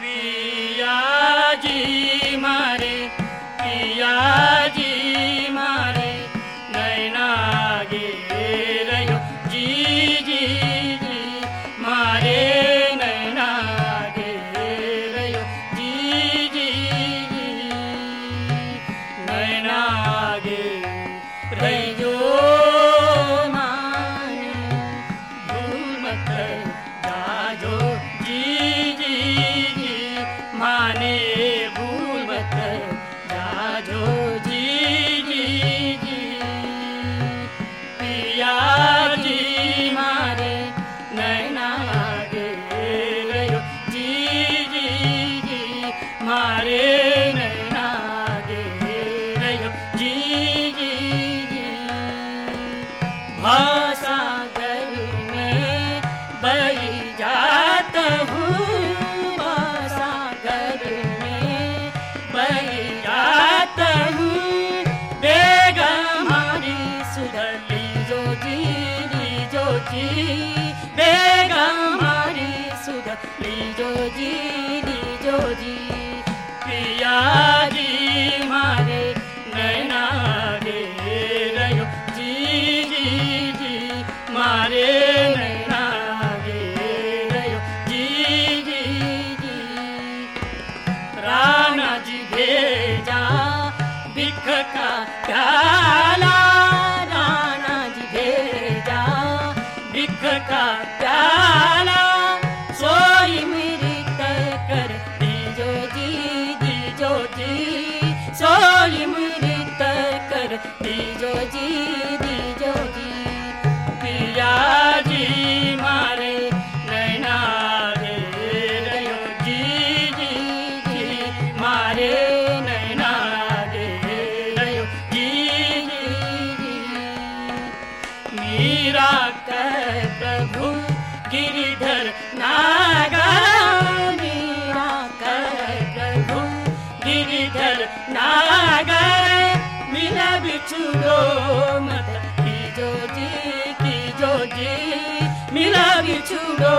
पिया जी मा पिया जी या गेर जी जि भाषा गले बैजा भाषागर मे बै बेगारी सुधली योजी जो जि बेगारी सुधली जो जी जा ीराभु गिरिधर नागा मीराकु गिरिधर नागा मिला जो जी मिशुगो